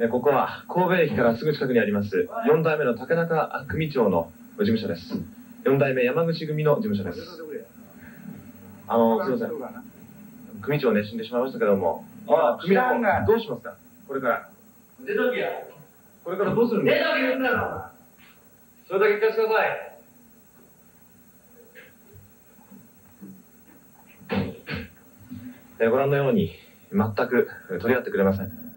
えここは神戸駅からすぐ近くにあります4代目の竹中組長の事務所です。4代目山口組の事務所です。あのすいません。組長ね死んでしまいましたけども。あ組長どうしますか？これから。出とけや。これからどうするんですか？出とけ言うんだろ。それだけ聞かせてください。えーご覧のように全く取り合ってくれません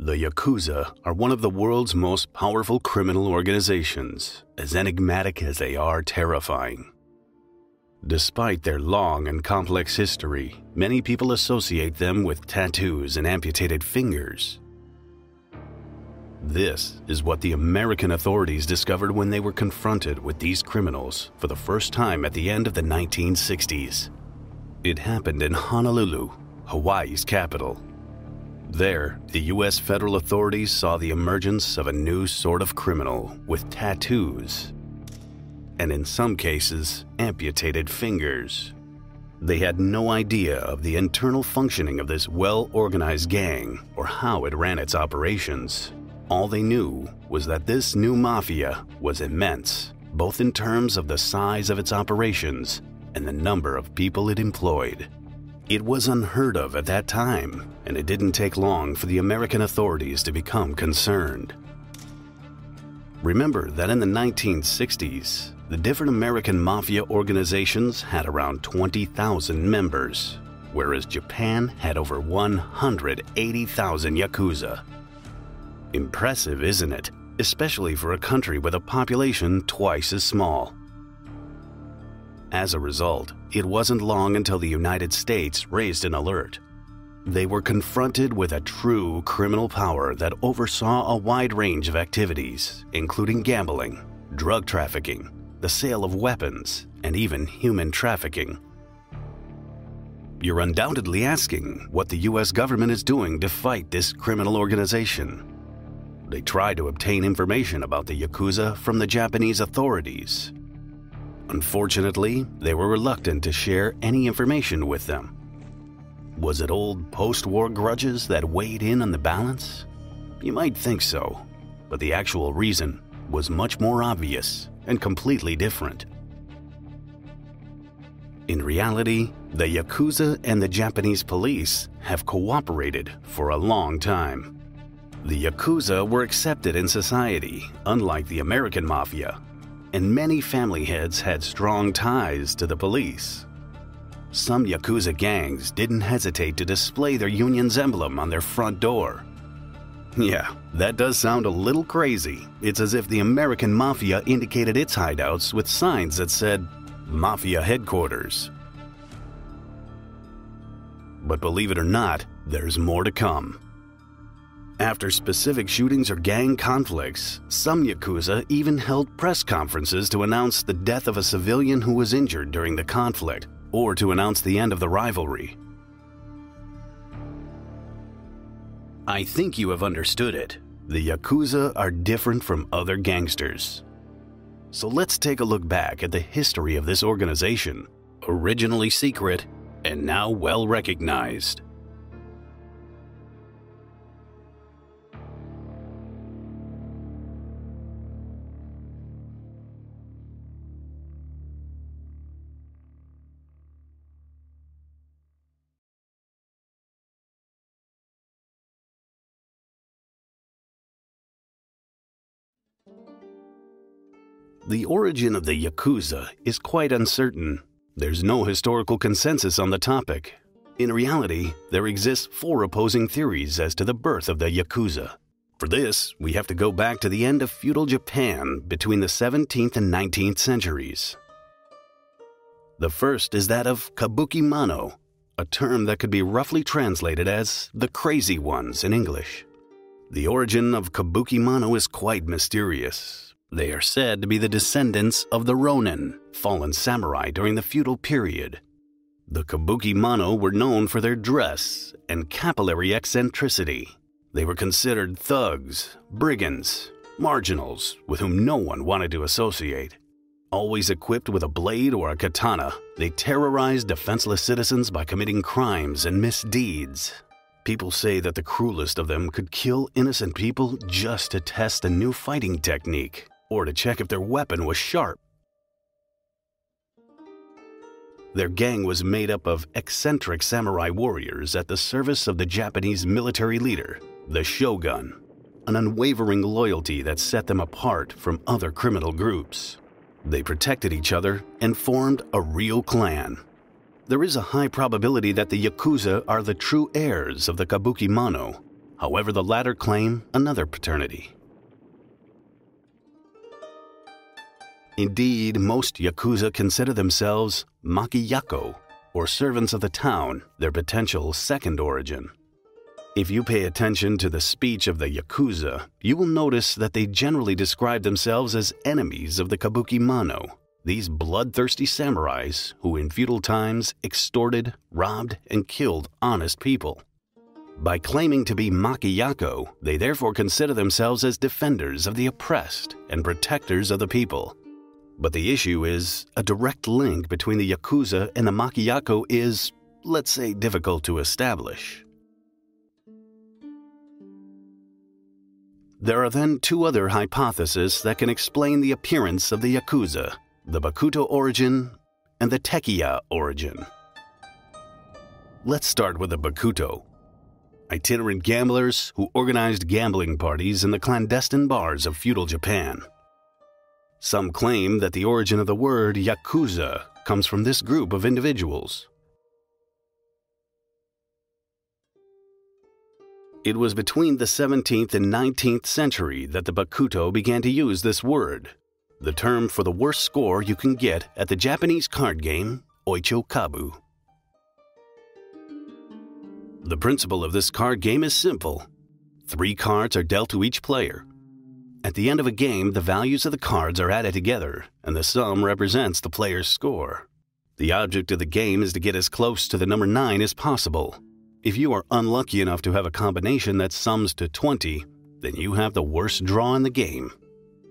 The Yakuza are one of the world's most powerful criminal organizations, as enigmatic as they are terrifying. Despite their long and complex history, many people associate them with tattoos and amputated fingers. this is what the American authorities discovered when they were confronted with these criminals for the first time at the end of the 1960s. It happened in Honolulu, Hawaii's capital. There, the U.S. federal authorities saw the emergence of a new sort of criminal with tattoos, and in some cases, amputated fingers. They had no idea of the internal functioning of this well organized gang or how it ran its operations. All they knew was that this new mafia was immense, both in terms of the size of its operations and the number of people it employed. It was unheard of at that time, and it didn't take long for the American authorities to become concerned. Remember that in the 1960s, the different American mafia organizations had around 20,000 members, whereas Japan had over 180,000 yakuza. Impressive, isn't it? Especially for a country with a population twice as small. As a result, it wasn't long until the United States raised an alert. They were confronted with a true criminal power that oversaw a wide range of activities, including gambling, drug trafficking, the sale of weapons, and even human trafficking. You're undoubtedly asking what the US government is doing to fight this criminal organization. They try to obtain information about the Yakuza from the Japanese authorities, Unfortunately, they were reluctant to share any information with them. Was it old post war grudges that weighed in on the balance? You might think so, but the actual reason was much more obvious and completely different. In reality, the Yakuza and the Japanese police have cooperated for a long time. The Yakuza were accepted in society, unlike the American Mafia, and many family heads had strong ties to the police. Some Yakuza gangs didn't hesitate to display their union's emblem on their front door. Yeah, that does sound a little crazy. It's as if the American Mafia indicated its hideouts with signs that said, Mafia Headquarters. But believe it or not, there's more to come. After specific shootings or gang conflicts, some Yakuza even held press conferences to announce the death of a civilian who was injured during the conflict or to announce the end of the rivalry. I think you have understood it. The Yakuza are different from other gangsters. So let's take a look back at the history of this organization, originally secret and now well recognized. The origin of the Yakuza is quite uncertain. There's no historical consensus on the topic. In reality, there exist four opposing theories as to the birth of the Yakuza. For this, we have to go back to the end of feudal Japan between the 17th and 19th centuries. The first is that of kabuki mono, a term that could be roughly translated as the crazy ones in English. The origin of kabuki mono is quite mysterious. They are said to be the descendants of the Ronin, fallen samurai during the feudal period. The kabuki mono were known for their dress and capillary eccentricity. They were considered thugs, brigands, marginals with whom no one wanted to associate. Always equipped with a blade or a katana, they terrorized defenseless citizens by committing crimes and misdeeds. People say that the cruelest of them could kill innocent people just to test a new fighting technique or to check if their weapon was sharp. Their gang was made up of eccentric samurai warriors at the service of the Japanese military leader, the shogun, an unwavering loyalty that set them apart from other criminal groups. They protected each other and formed a real clan. There is a high probability that the Yakuza are the true heirs of the Kabuki Mono. However, the latter claim another paternity. Indeed, most Yakuza consider themselves Makiyako, or servants of the town, their potential second origin. If you pay attention to the speech of the Yakuza, you will notice that they generally describe themselves as enemies of the Kabuki Mono, these bloodthirsty samurais who in feudal times extorted, robbed, and killed honest people. By claiming to be Makiyako, they therefore consider themselves as defenders of the oppressed and protectors of the people. But the issue is a direct link between the Yakuza and the Makiyako is, let's say, difficult to establish. There are then two other hypotheses that can explain the appearance of the Yakuza the Bakuto origin and the Tekiya origin. Let's start with the Bakuto. Itinerant gamblers who organized gambling parties in the clandestine bars of feudal Japan. Some claim that the origin of the word Yakuza comes from this group of individuals. It was between the 17th and 19th century that the Bakuto began to use this word, the term for the worst score you can get at the Japanese card game Oicho Kabu. The principle of this card game is simple. Three cards are dealt to each player, at the end of a game, the values of the cards are added together, and the sum represents the player's score. The object of the game is to get as close to the number 9 as possible. If you are unlucky enough to have a combination that sums to 20, then you have the worst draw in the game.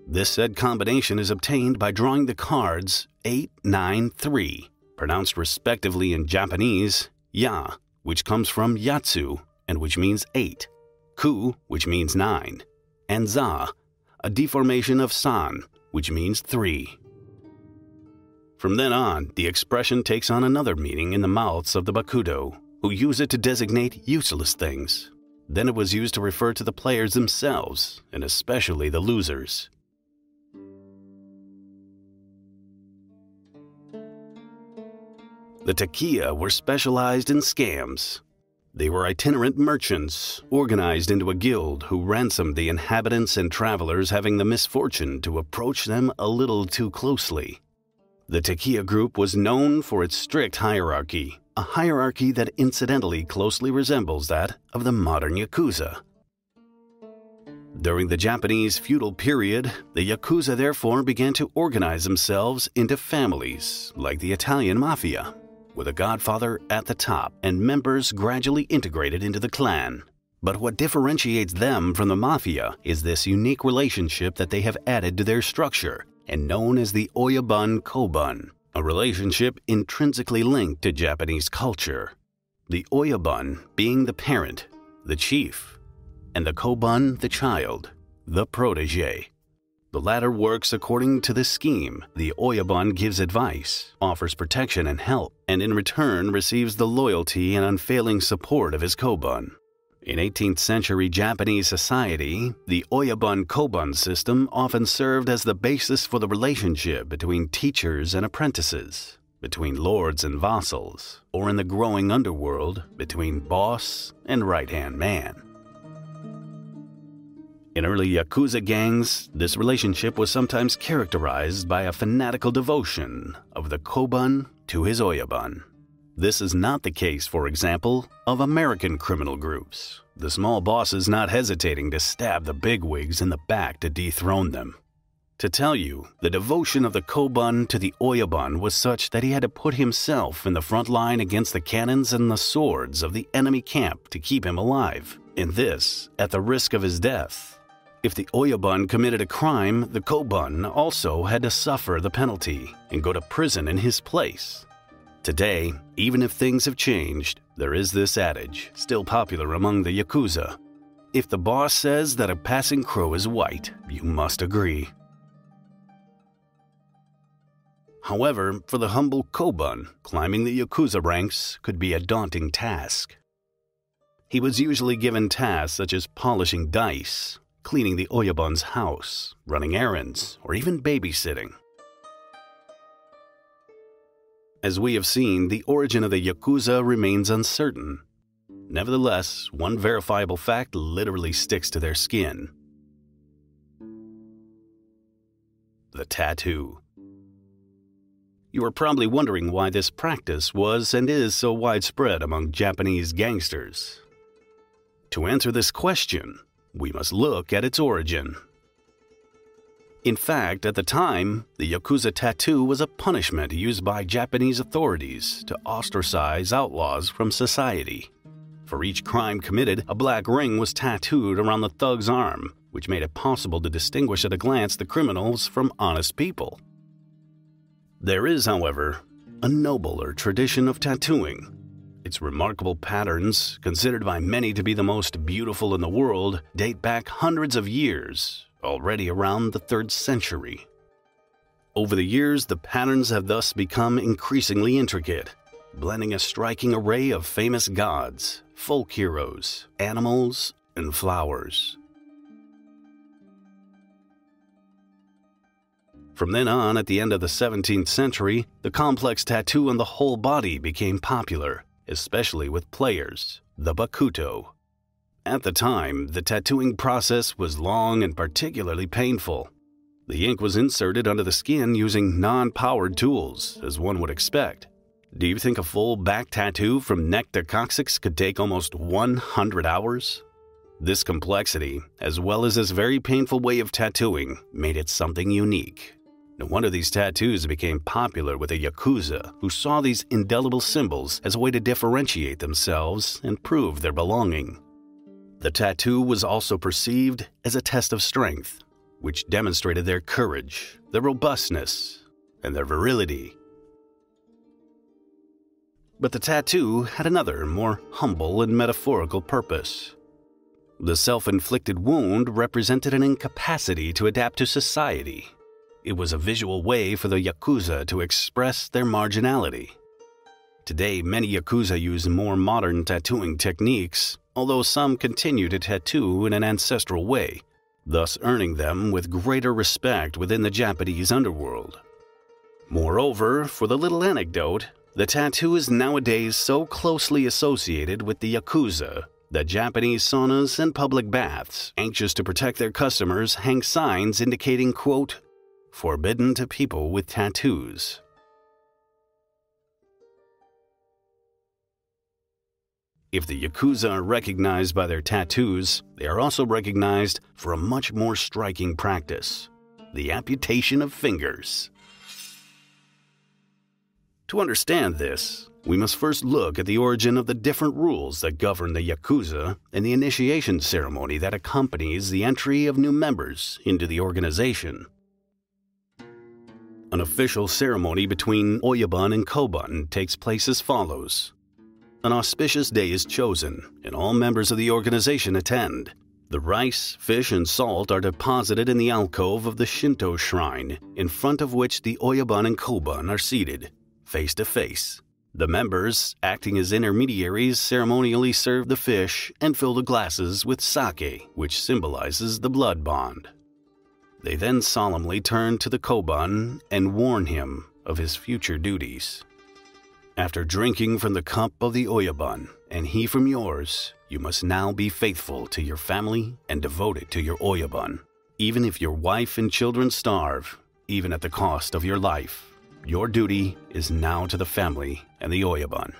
This said combination is obtained by drawing the cards 8, 9, 3, pronounced respectively in Japanese ya, which comes from yatsu and which means 8, ku, which means 9, and za, a deformation of san, which means three. From then on, the expression takes on another meaning in the mouths of the Bakuto, who use it to designate useless things. Then it was used to refer to the players themselves, and especially the losers. The Tekiya were specialized in scams, they were itinerant merchants, organized into a guild who ransomed the inhabitants and travelers having the misfortune to approach them a little too closely. The Tekiya group was known for its strict hierarchy, a hierarchy that incidentally closely resembles that of the modern Yakuza. During the Japanese feudal period, the Yakuza therefore began to organize themselves into families, like the Italian mafia with a godfather at the top and members gradually integrated into the clan. But what differentiates them from the mafia is this unique relationship that they have added to their structure and known as the Oyabun Kobun, a relationship intrinsically linked to Japanese culture. The Oyabun being the parent, the chief, and the Kobun the child, the protege. The latter works according to the scheme. The Oyabun gives advice, offers protection and help, and in return receives the loyalty and unfailing support of his Kobun. In 18th century Japanese society, the Oyabun Kobun system often served as the basis for the relationship between teachers and apprentices, between lords and vassals, or in the growing underworld, between boss and right hand man. In early Yakuza gangs, this relationship was sometimes characterized by a fanatical devotion of the Kobun to his Oyabun. This is not the case, for example, of American criminal groups, the small bosses not hesitating to stab the bigwigs in the back to dethrone them. To tell you, the devotion of the Kobun to the Oyabun was such that he had to put himself in the front line against the cannons and the swords of the enemy camp to keep him alive, and this at the risk of his death If the Oyabun committed a crime, the Kobun also had to suffer the penalty and go to prison in his place. Today, even if things have changed, there is this adage, still popular among the Yakuza. If the boss says that a passing crow is white, you must agree. However, for the humble Kobun, climbing the Yakuza ranks could be a daunting task. He was usually given tasks such as polishing dice, cleaning the Oyabun's house, running errands, or even babysitting. As we have seen, the origin of the Yakuza remains uncertain. Nevertheless, one verifiable fact literally sticks to their skin the tattoo. You are probably wondering why this practice was and is so widespread among Japanese gangsters. To answer this question, we must look at its origin. In fact, at the time, the Yakuza tattoo was a punishment used by Japanese authorities to ostracize outlaws from society. For each crime committed, a black ring was tattooed around the thug's arm, which made it possible to distinguish at a glance the criminals from honest people. There is, however, a nobler tradition of tattooing its remarkable patterns, considered by many to be the most beautiful in the world, date back hundreds of years, already around the 3rd century. Over the years, the patterns have thus become increasingly intricate, blending a striking array of famous gods, folk heroes, animals, and flowers. From then on, at the end of the 17th century, the complex tattoo on the whole body became popular, especially with players, the Bakuto. At the time, the tattooing process was long and particularly painful. The ink was inserted under the skin using non powered tools, as one would expect. Do you think a full back tattoo from neck to coccyx could take almost 100 hours? This complexity, as well as this very painful way of tattooing, made it something unique. No wonder these tattoos became popular with the Yakuza, who saw these indelible symbols as a way to differentiate themselves and prove their belonging. The tattoo was also perceived as a test of strength, which demonstrated their courage, their robustness, and their virility. But the tattoo had another, more humble and metaphorical purpose. The self inflicted wound represented an incapacity to adapt to society it was a visual way for the Yakuza to express their marginality. Today, many Yakuza use more modern tattooing techniques, although some continue to tattoo in an ancestral way, thus earning them with greater respect within the Japanese underworld. Moreover, for the little anecdote, the tattoo is nowadays so closely associated with the Yakuza that Japanese saunas and public baths, anxious to protect their customers, hang signs indicating, quote, forbidden to people with tattoos. If the Yakuza are recognized by their tattoos, they are also recognized for a much more striking practice the amputation of fingers. To understand this, we must first look at the origin of the different rules that govern the Yakuza and the initiation ceremony that accompanies the entry of new members into the organization. An official ceremony between Oyabun and Kobun takes place as follows. An auspicious day is chosen, and all members of the organization attend. The rice, fish, and salt are deposited in the alcove of the Shinto shrine, in front of which the Oyabun and Kobun are seated, face to face. The members, acting as intermediaries, ceremonially serve the fish and fill the glasses with sake, which symbolizes the blood bond. They then solemnly turn to the Kobun and warn him of his future duties. After drinking from the cup of the Oyabun, and he from yours, you must now be faithful to your family and devoted to your Oyabun. Even if your wife and children starve, even at the cost of your life, your duty is now to the family and the Oyabun.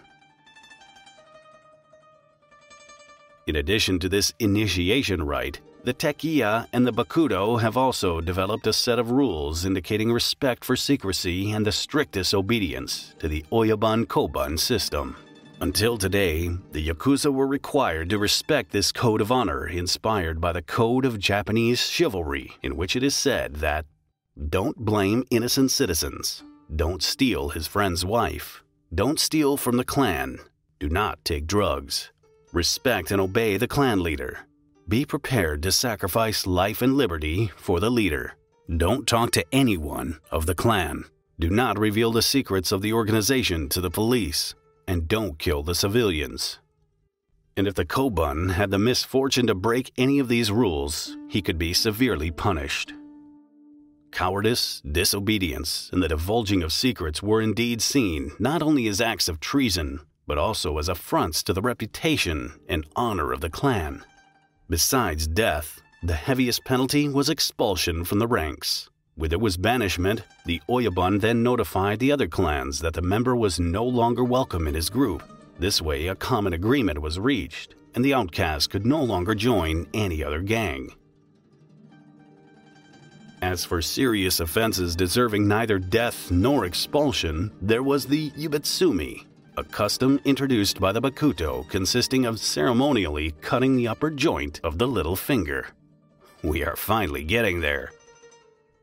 In addition to this initiation rite, the Tekiya and the Bakuto have also developed a set of rules indicating respect for secrecy and the strictest obedience to the Oyabun Kobun system. Until today, the Yakuza were required to respect this code of honor inspired by the Code of Japanese Chivalry, in which it is said that don't blame innocent citizens, don't steal his friend's wife, don't steal from the clan, do not take drugs, respect and obey the clan leader, be prepared to sacrifice life and liberty for the leader. Don't talk to anyone of the clan. Do not reveal the secrets of the organization to the police and don't kill the civilians. And if the Kobun had the misfortune to break any of these rules, he could be severely punished. Cowardice, disobedience, and the divulging of secrets were indeed seen not only as acts of treason, but also as affronts to the reputation and honor of the clan. Besides death, the heaviest penalty was expulsion from the ranks. With it was banishment, the Oyabun then notified the other clans that the member was no longer welcome in his group. This way, a common agreement was reached, and the outcast could no longer join any other gang. As for serious offenses deserving neither death nor expulsion, there was the Yubitsumi, a custom introduced by the Bakuto consisting of ceremonially cutting the upper joint of the little finger. We are finally getting there.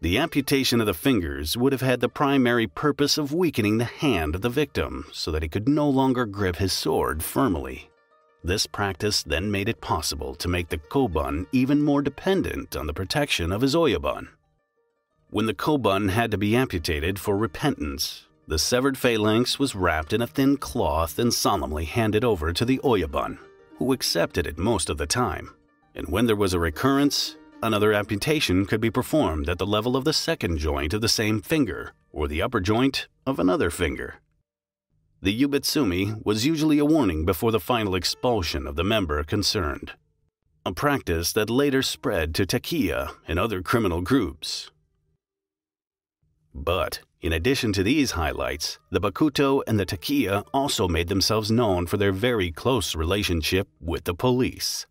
The amputation of the fingers would have had the primary purpose of weakening the hand of the victim so that he could no longer grip his sword firmly. This practice then made it possible to make the Kobun even more dependent on the protection of his Oyabun. When the Kobun had to be amputated for repentance, the severed phalanx was wrapped in a thin cloth and solemnly handed over to the Oyabun, who accepted it most of the time. And when there was a recurrence, Another amputation could be performed at the level of the second joint of the same finger or the upper joint of another finger. The yubitsumi was usually a warning before the final expulsion of the member concerned, a practice that later spread to Tekiya and other criminal groups. But, in addition to these highlights, the Bakuto and the Tekiya also made themselves known for their very close relationship with the police.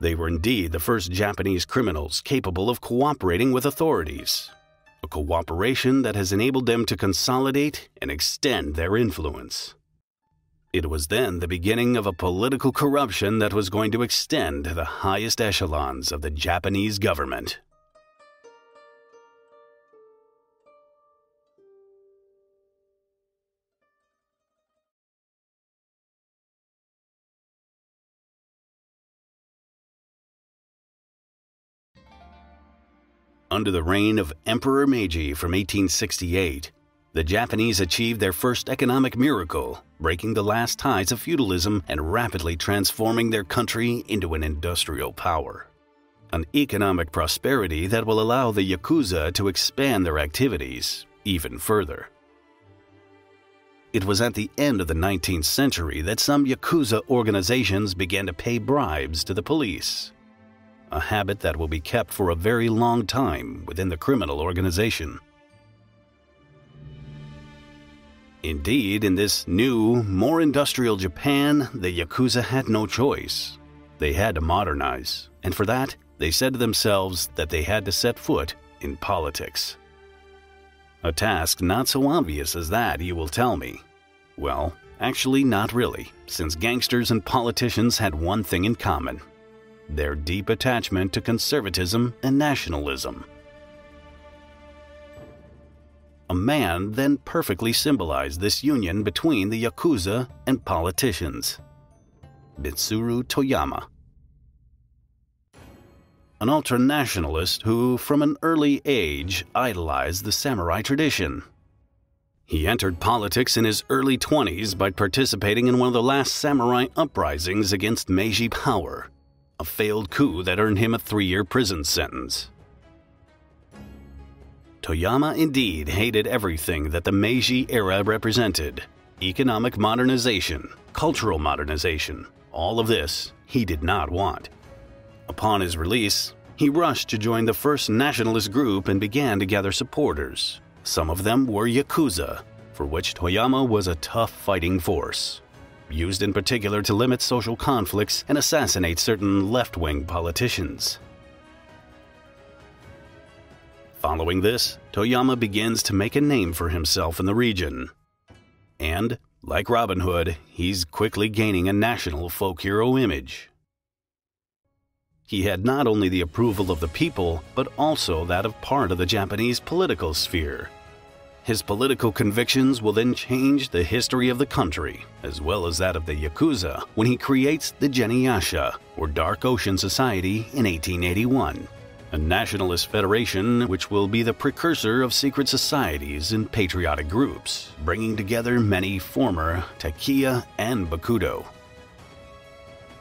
They were indeed the first Japanese criminals capable of cooperating with authorities, a cooperation that has enabled them to consolidate and extend their influence. It was then the beginning of a political corruption that was going to extend to the highest echelons of the Japanese government. Under the reign of Emperor Meiji from 1868, the Japanese achieved their first economic miracle, breaking the last ties of feudalism and rapidly transforming their country into an industrial power. An economic prosperity that will allow the Yakuza to expand their activities even further. It was at the end of the 19th century that some Yakuza organizations began to pay bribes to the police a habit that will be kept for a very long time within the criminal organization. Indeed, in this new, more industrial Japan, the Yakuza had no choice. They had to modernize, and for that, they said to themselves that they had to set foot in politics. A task not so obvious as that, you will tell me. Well, actually, not really, since gangsters and politicians had one thing in common their deep attachment to conservatism and nationalism. A man then perfectly symbolized this union between the Yakuza and politicians Mitsuru Toyama. An ultra nationalist who, from an early age, idolized the samurai tradition. He entered politics in his early 20s by participating in one of the last samurai uprisings against Meiji power a failed coup that earned him a three year prison sentence. Toyama indeed hated everything that the Meiji era represented economic modernization, cultural modernization, all of this he did not want. Upon his release, he rushed to join the first nationalist group and began to gather supporters. Some of them were Yakuza, for which Toyama was a tough fighting force used in particular to limit social conflicts and assassinate certain left wing politicians. Following this, Toyama begins to make a name for himself in the region. And, Like Robin Hood, he's quickly gaining a national folk hero image. He had not only the approval of the people, but also that of part of the Japanese political sphere. His political convictions will then change the history of the country, as well as that of the Yakuza, when he creates the Genyosha, or Dark Ocean Society, in 1881 a nationalist federation which will be the precursor of secret societies and patriotic groups, bringing together many former Tekiya and Bakuto.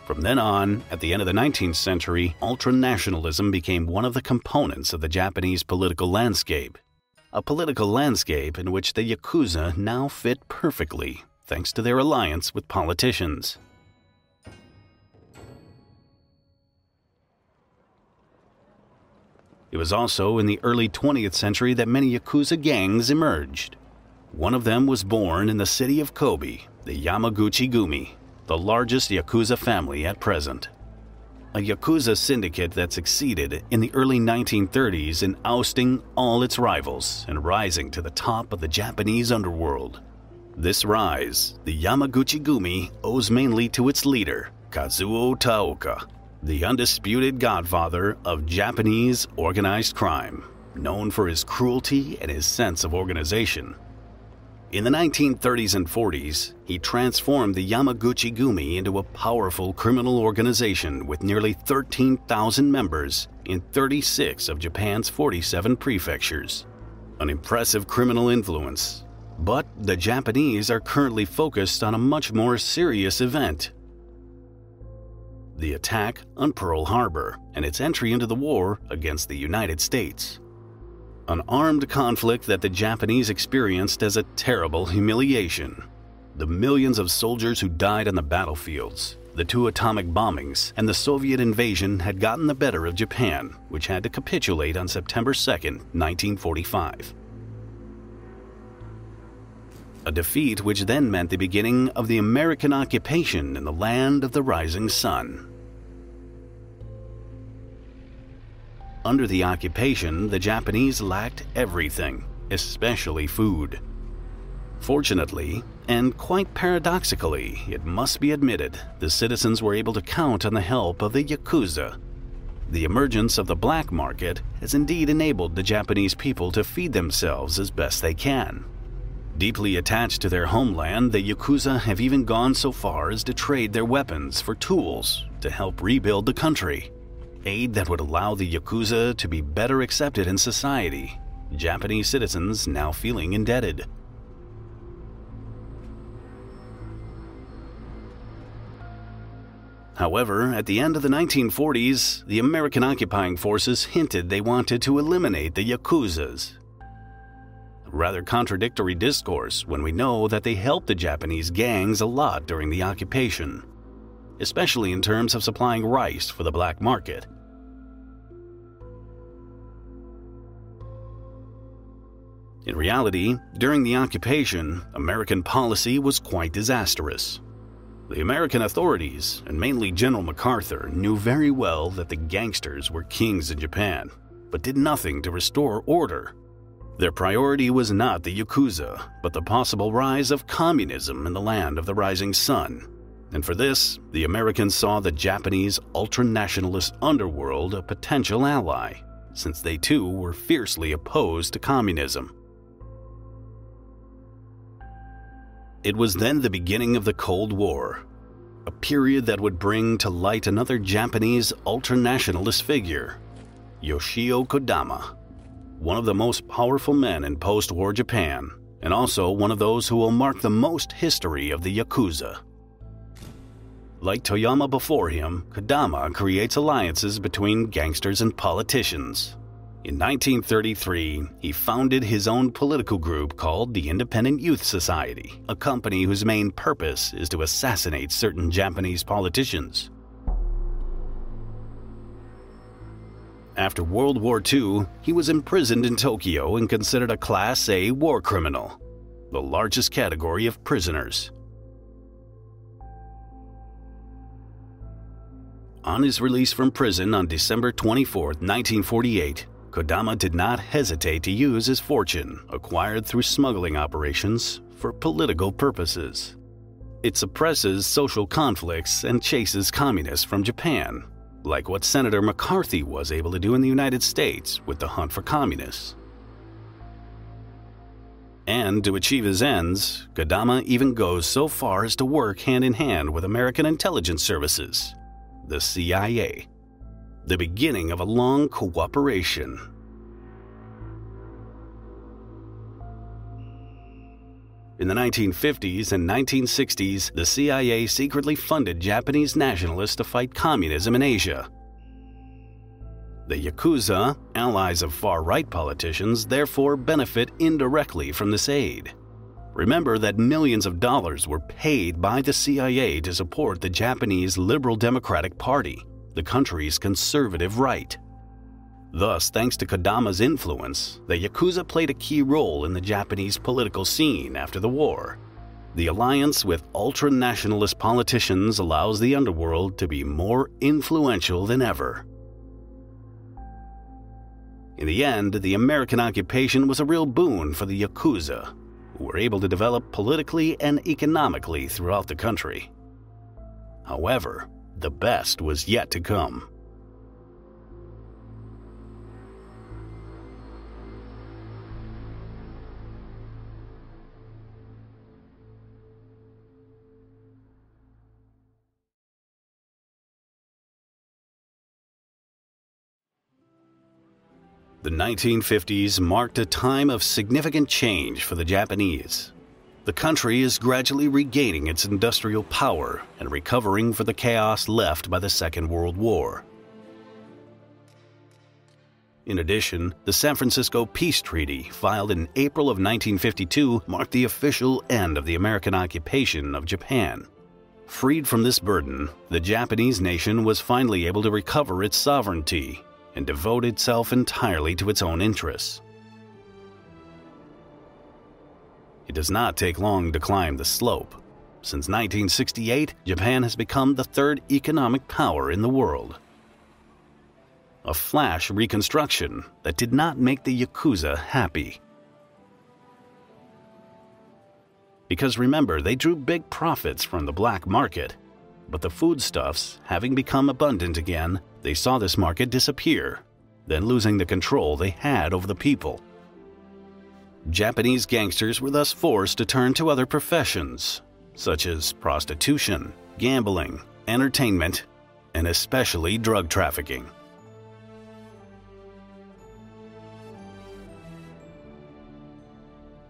From then on, at the end of the 19th century, ultranationalism became one of the components of the Japanese political landscape. A political landscape in which the Yakuza now fit perfectly, thanks to their alliance with politicians. It was also in the early 20th century that many Yakuza gangs emerged. One of them was born in the city of Kobe, the Yamaguchi Gumi, the largest Yakuza family at present. A Yakuza syndicate that succeeded in the early 1930s in ousting all its rivals and rising to the top of the Japanese underworld. This rise, the Yamaguchi Gumi, owes mainly to its leader, Kazuo Taoka, the undisputed godfather of Japanese organized crime, known for his cruelty and his sense of organization. In the 1930s and 40s, he transformed the Yamaguchi Gumi into a powerful criminal organization with nearly 13,000 members in 36 of Japan's 47 prefectures. An impressive criminal influence. But the Japanese are currently focused on a much more serious event the attack on Pearl Harbor and its entry into the war against the United States. An armed conflict that the Japanese experienced as a terrible humiliation. The millions of soldiers who died on the battlefields, the two atomic bombings, and the Soviet invasion had gotten the better of Japan, which had to capitulate on September 2, 1945. A defeat which then meant the beginning of the American occupation in the land of the rising sun. Under the occupation, the Japanese lacked everything, especially food. Fortunately, and quite paradoxically, it must be admitted, the citizens were able to count on the help of the Yakuza. The emergence of the black market has indeed enabled the Japanese people to feed themselves as best they can. Deeply attached to their homeland, the Yakuza have even gone so far as to trade their weapons for tools to help rebuild the country aid that would allow the Yakuza to be better accepted in society, Japanese citizens now feeling indebted. However, at the end of the 1940s, the American occupying forces hinted they wanted to eliminate the Yakuzas. Rather contradictory discourse when we know that they helped the Japanese gangs a lot during the occupation especially in terms of supplying rice for the black market. In reality, during the occupation, American policy was quite disastrous. The American authorities, and mainly General MacArthur, knew very well that the gangsters were kings in Japan, but did nothing to restore order. Their priority was not the Yakuza, but the possible rise of communism in the land of the rising sun, and for this, the Americans saw the Japanese ultra-nationalist underworld a potential ally, since they too were fiercely opposed to communism. It was then the beginning of the Cold War, a period that would bring to light another Japanese ultra-nationalist figure, Yoshio Kodama, one of the most powerful men in post-war Japan, and also one of those who will mark the most history of the Yakuza. Like Toyama before him, Kodama creates alliances between gangsters and politicians. In 1933, he founded his own political group called the Independent Youth Society, a company whose main purpose is to assassinate certain Japanese politicians. After World War II, he was imprisoned in Tokyo and considered a Class A war criminal, the largest category of prisoners. On his release from prison on December 24, 1948, Kodama did not hesitate to use his fortune, acquired through smuggling operations, for political purposes. It suppresses social conflicts and chases communists from Japan, like what Senator McCarthy was able to do in the United States with the hunt for communists. And to achieve his ends, Kodama even goes so far as to work hand in hand with American intelligence services, the CIA the beginning of a long cooperation. In the 1950s and 1960s, the CIA secretly funded Japanese nationalists to fight communism in Asia. The Yakuza, allies of far right politicians, therefore benefit indirectly from this aid. Remember that millions of dollars were paid by the CIA to support the Japanese Liberal Democratic Party the country's conservative right. Thus, thanks to Kodama's influence, the Yakuza played a key role in the Japanese political scene after the war. The alliance with ultra nationalist politicians allows the underworld to be more influential than ever. In the end, the American occupation was a real boon for the Yakuza, were able to develop politically and economically throughout the country. However, the best was yet to come. The 1950s marked a time of significant change for the Japanese the country is gradually regaining its industrial power and recovering from the chaos left by the Second World War. In addition, the San Francisco Peace Treaty, filed in April of 1952, marked the official end of the American occupation of Japan. Freed from this burden, the Japanese nation was finally able to recover its sovereignty and devote itself entirely to its own interests. It does not take long to climb the slope. Since 1968, Japan has become the third economic power in the world. A flash reconstruction that did not make the Yakuza happy. Because remember, they drew big profits from the black market. But the foodstuffs, having become abundant again, they saw this market disappear, then losing the control they had over the people. Japanese gangsters were thus forced to turn to other professions, such as prostitution, gambling, entertainment, and especially drug trafficking.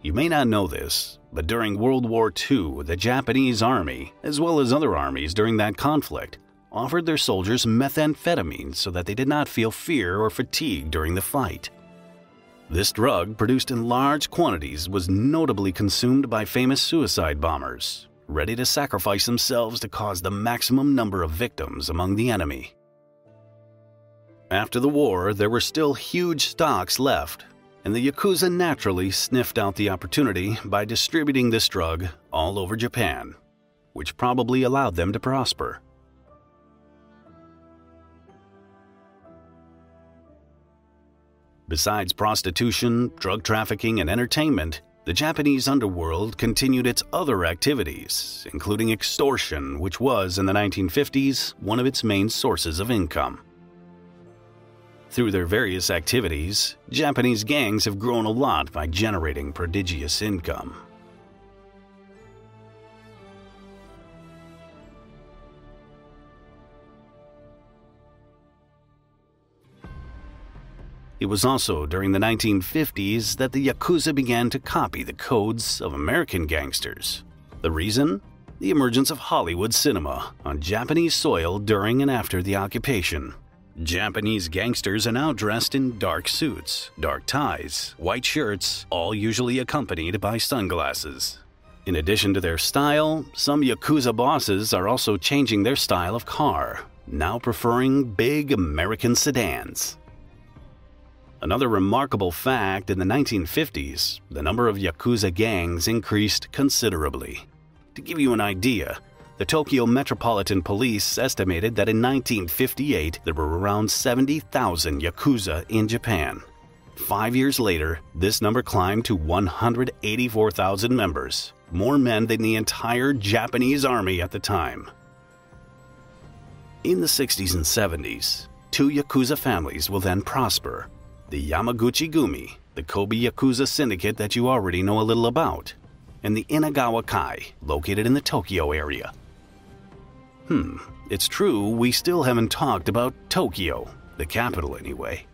You may not know this, but during World War II, the Japanese Army, as well as other armies during that conflict, offered their soldiers methamphetamine so that they did not feel fear or fatigue during the fight. This drug, produced in large quantities, was notably consumed by famous suicide bombers, ready to sacrifice themselves to cause the maximum number of victims among the enemy. After the war, there were still huge stocks left, and the Yakuza naturally sniffed out the opportunity by distributing this drug all over Japan, which probably allowed them to prosper. Besides prostitution, drug trafficking, and entertainment, the Japanese underworld continued its other activities, including extortion, which was, in the 1950s, one of its main sources of income. Through their various activities, Japanese gangs have grown a lot by generating prodigious income. It was also during the 1950s that the Yakuza began to copy the codes of American gangsters. The reason? The emergence of Hollywood cinema on Japanese soil during and after the occupation. Japanese gangsters are now dressed in dark suits, dark ties, white shirts, all usually accompanied by sunglasses. In addition to their style, some Yakuza bosses are also changing their style of car, now preferring big American sedans. Another remarkable fact in the 1950s, the number of Yakuza gangs increased considerably. To give you an idea, the Tokyo Metropolitan Police estimated that in 1958 there were around 70,000 Yakuza in Japan, Five years later, this number climbed to 184,000 members, more men than the entire Japanese army at the time. In the 60s and 70s, two Yakuza families will then prosper the Yamaguchi Gumi, the Kobe Yakuza syndicate that you already know a little about, and the Inagawa Kai, located in the Tokyo area. Hmm, it's true, we still haven't talked about Tokyo, the capital anyway.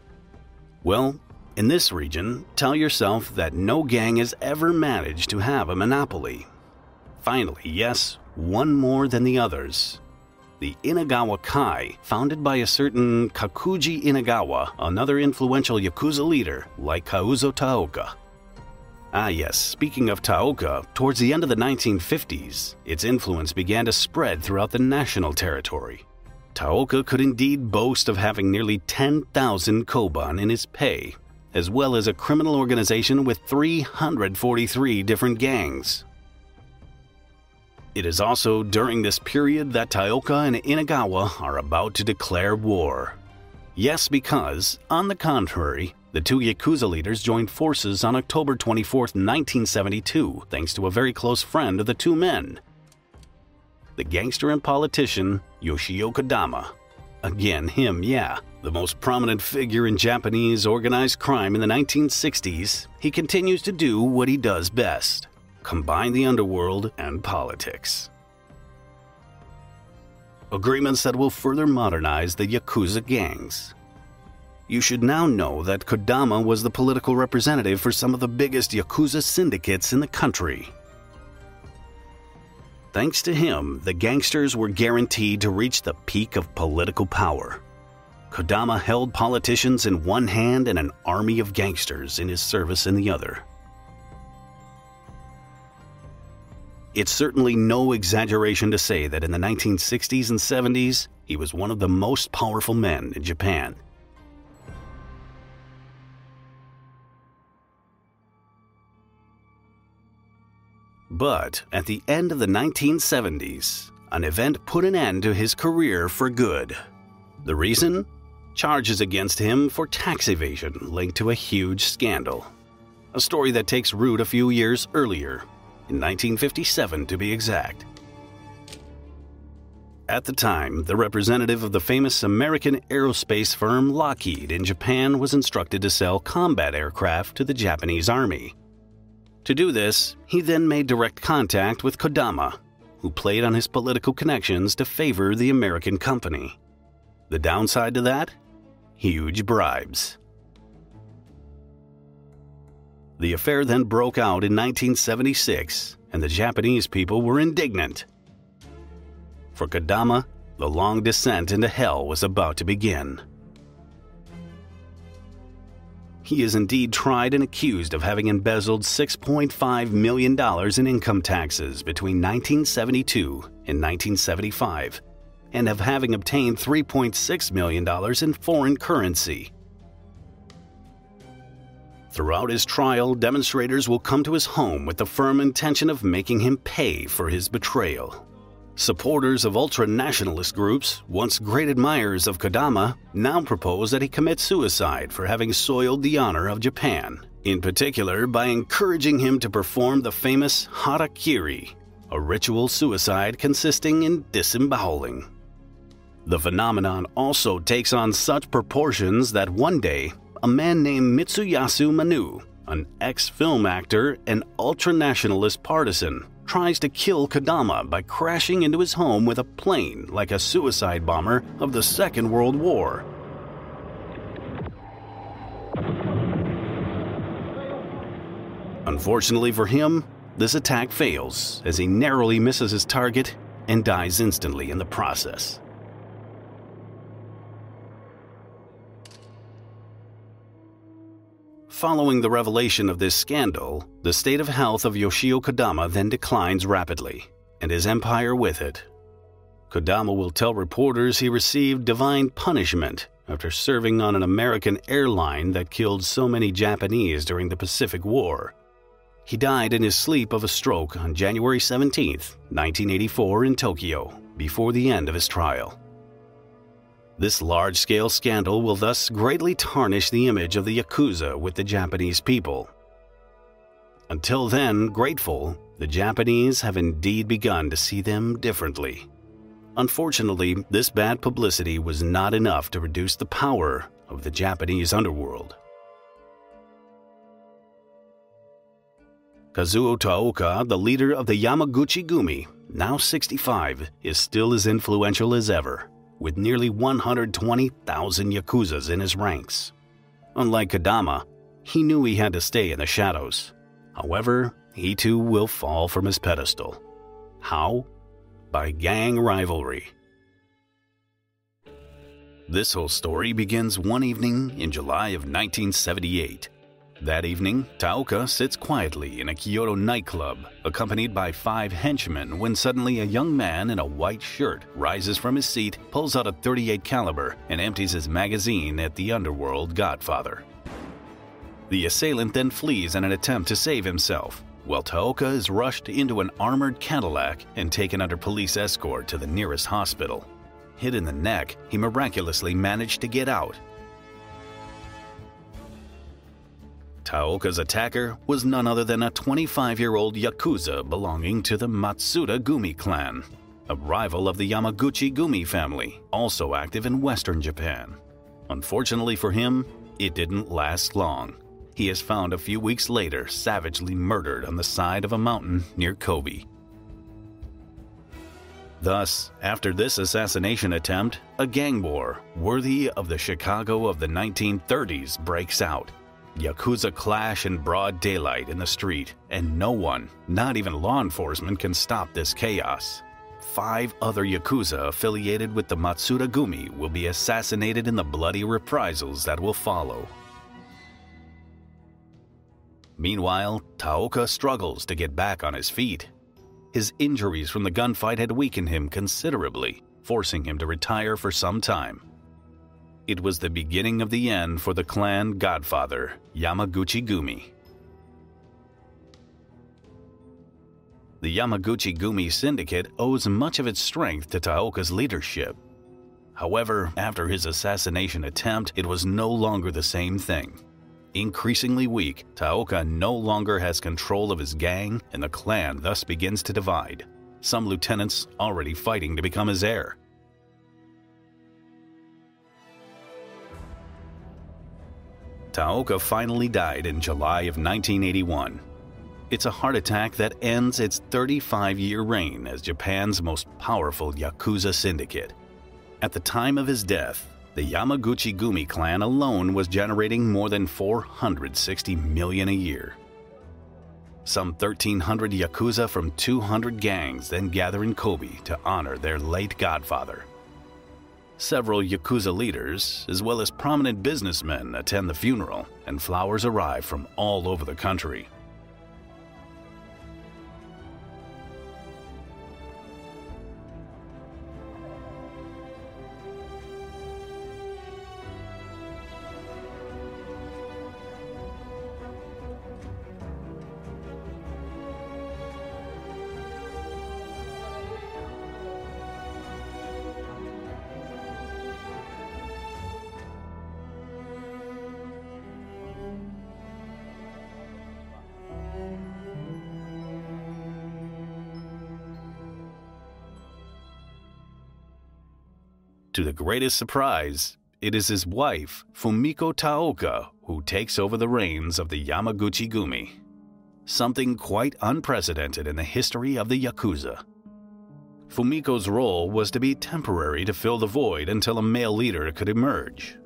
Well, in this region, tell yourself that no gang has ever managed to have a monopoly. Finally, yes, one more than the others. The Inagawa Kai, founded by a certain Kakuji Inagawa, another influential Yakuza leader like Kazuo Taoka. Ah, yes, speaking of Taoka, towards the end of the 1950s, its influence began to spread throughout the national territory. Taoka could indeed boast of having nearly 10,000 Kobun in his pay as well as a criminal organization with 343 different gangs. It is also during this period that Taoka and Inagawa are about to declare war. Yes, because, on the contrary, the two Yakuza leaders joined forces on October 24, 1972, thanks to a very close friend of the two men. The gangster and politician Yoshio Kodama. Again, him, yeah. The most prominent figure in Japanese organized crime in the 1960s, he continues to do what he does best combine the underworld and politics. Agreements that will further modernize the Yakuza gangs. You should now know that Kodama was the political representative for some of the biggest Yakuza syndicates in the country. Thanks to him, the gangsters were guaranteed to reach the peak of political power. Kodama held politicians in one hand and an army of gangsters in his service in the other. It's certainly no exaggeration to say that in the 1960s and 70s, he was one of the most powerful men in Japan. But at the end of the 1970s, an event put an end to his career for good. The reason? charges against him for tax evasion linked to a huge scandal. A story that takes root a few years earlier, in 1957 to be exact. At the time, the representative of the famous American aerospace firm Lockheed in Japan was instructed to sell combat aircraft to the Japanese army. To do this, he then made direct contact with Kodama, who played on his political connections to favor the American company. The downside to that? huge bribes. The affair then broke out in 1976, and the Japanese people were indignant. For Kodama, the long descent into hell was about to begin. He is indeed tried and accused of having embezzled $6.5 million in income taxes between 1972 and 1975 and of having obtained $3.6 million in foreign currency. Throughout his trial, demonstrators will come to his home with the firm intention of making him pay for his betrayal. Supporters of ultra nationalist groups, once great admirers of Kodama, now propose that he commit suicide for having soiled the honor of Japan, in particular by encouraging him to perform the famous harakiri, a ritual suicide consisting in disemboweling. The phenomenon also takes on such proportions that one day, a man named Mitsuyasu Maeno, an ex film actor and ultranationalist partisan, tries to kill Kodama by crashing into his home with a plane like a suicide bomber of the Second World War. Unfortunately for him, this attack fails as he narrowly misses his target and dies instantly in the process. Following the revelation of this scandal, the state of health of Yoshio Kodama then declines rapidly, and his empire with it. Kodama will tell reporters he received divine punishment after serving on an American airline that killed so many Japanese during the Pacific War. He died in his sleep of a stroke on January 17, 1984, in Tokyo, before the end of his trial. This large scale scandal will thus greatly tarnish the image of the Yakuza with the Japanese people. Until then, grateful, the Japanese have indeed begun to see them differently. Unfortunately, this bad publicity was not enough to reduce the power of the Japanese underworld. Kazuo Taoka, the leader of the Yamaguchi Gumi, now 65, is still as influential as ever with nearly 120,000 Yakuzas in his ranks. Unlike Kodama, he knew he had to stay in the shadows. However, he too will fall from his pedestal. How? By gang rivalry. This whole story begins one evening in July of 1978 that evening, Taoka sits quietly in a Kyoto nightclub, accompanied by five henchmen, when suddenly a young man in a white shirt rises from his seat, pulls out a 38 caliber, and empties his magazine at the underworld godfather. The assailant then flees in an attempt to save himself, while Taoka is rushed into an armored Cadillac and taken under police escort to the nearest hospital. Hit in the neck, he miraculously managed to get out Taoka's attacker was none other than a 25 year old Yakuza belonging to the Matsuda Gumi clan, a rival of the Yamaguchi Gumi family, also active in western Japan. Unfortunately for him, it didn't last long. He is found a few weeks later savagely murdered on the side of a mountain near Kobe. Thus, after this assassination attempt, a gang war worthy of the Chicago of the 1930s breaks out Yakuza clash in broad daylight in the street, and no one, not even law enforcement, can stop this chaos. Five other Yakuza affiliated with the Matsuda Gumi will be assassinated in the bloody reprisals that will follow. Meanwhile, Taoka struggles to get back on his feet. His injuries from the gunfight had weakened him considerably, forcing him to retire for some time. It was the beginning of the end for the clan godfather, Yamaguchi Gumi. The Yamaguchi Gumi syndicate owes much of its strength to Taoka's leadership. However, after his assassination attempt, it was no longer the same thing. Increasingly weak, Taoka no longer has control of his gang, and the clan thus begins to divide. Some lieutenants already fighting to become his heir. Taoka finally died in July of 1981. It's a heart attack that ends its 35 year reign as Japan's most powerful Yakuza syndicate. At the time of his death, the Yamaguchi Gumi clan alone was generating more than 460 million a year. Some 1,300 Yakuza from 200 gangs then gather in Kobe to honor their late godfather. Several Yakuza leaders, as well as prominent businessmen, attend the funeral, and flowers arrive from all over the country. The greatest surprise, it is his wife, Fumiko Taoka, who takes over the reins of the Yamaguchi Gumi. Something quite unprecedented in the history of the Yakuza. Fumiko's role was to be temporary to fill the void until a male leader could emerge.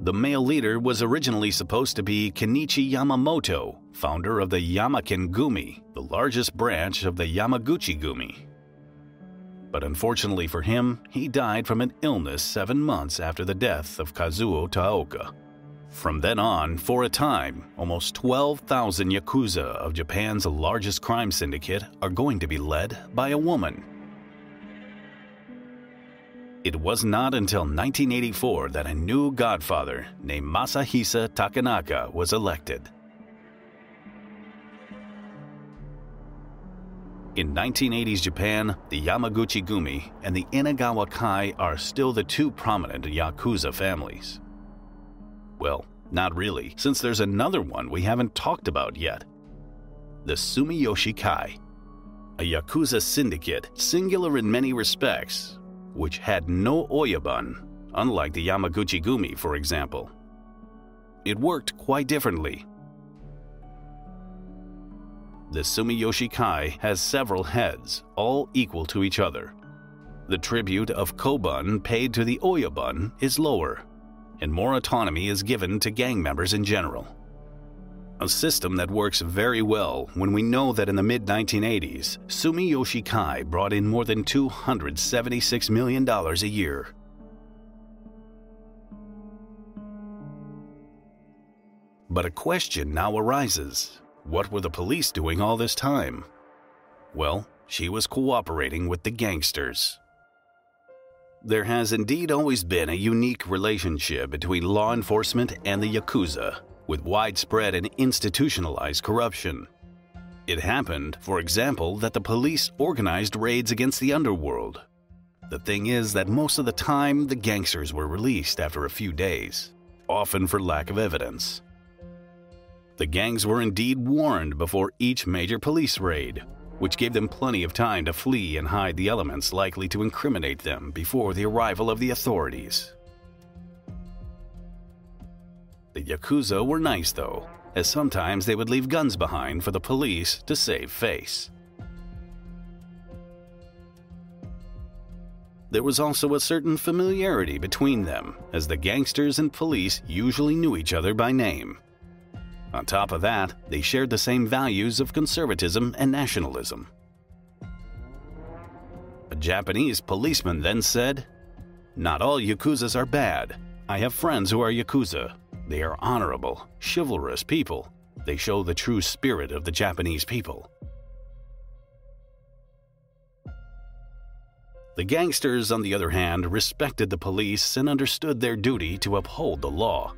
The male leader was originally supposed to be Kenichi Yamamoto, founder of the Yamaken Gumi, the largest branch of the Yamaguchi Gumi but unfortunately for him, he died from an illness seven months after the death of Kazuo Taoka. From then on, for a time, almost 12,000 Yakuza of Japan's largest crime syndicate are going to be led by a woman. It was not until 1984 that a new godfather named Masahisa Takenaka was elected. In 1980s Japan, the Yamaguchi Gumi and the Inagawa Kai are still the two prominent Yakuza families. Well, not really, since there's another one we haven't talked about yet the Sumiyoshi Kai, a Yakuza syndicate singular in many respects, which had no Oyabun, unlike the Yamaguchi Gumi, for example. It worked quite differently the Sumiyoshi Kai has several heads, all equal to each other. The tribute of Kobun paid to the Oyabun is lower, and more autonomy is given to gang members in general. A system that works very well when we know that in the mid 1980s, Sumiyoshi Kai brought in more than $276 million a year. But a question now arises what were the police doing all this time? Well, she was cooperating with the gangsters. There has indeed always been a unique relationship between law enforcement and the Yakuza, with widespread and institutionalized corruption. It happened, for example, that the police organized raids against the underworld. The thing is that most of the time, the gangsters were released after a few days, often for lack of evidence. The gangs were indeed warned before each major police raid, which gave them plenty of time to flee and hide the elements likely to incriminate them before the arrival of the authorities. The Yakuza were nice though, as sometimes they would leave guns behind for the police to save face. There was also a certain familiarity between them, as the gangsters and police usually knew each other by name. On top of that, they shared the same values of conservatism and nationalism. A Japanese policeman then said, Not all Yakuzas are bad. I have friends who are Yakuza. They are honorable, chivalrous people. They show the true spirit of the Japanese people. The gangsters, on the other hand, respected the police and understood their duty to uphold the law.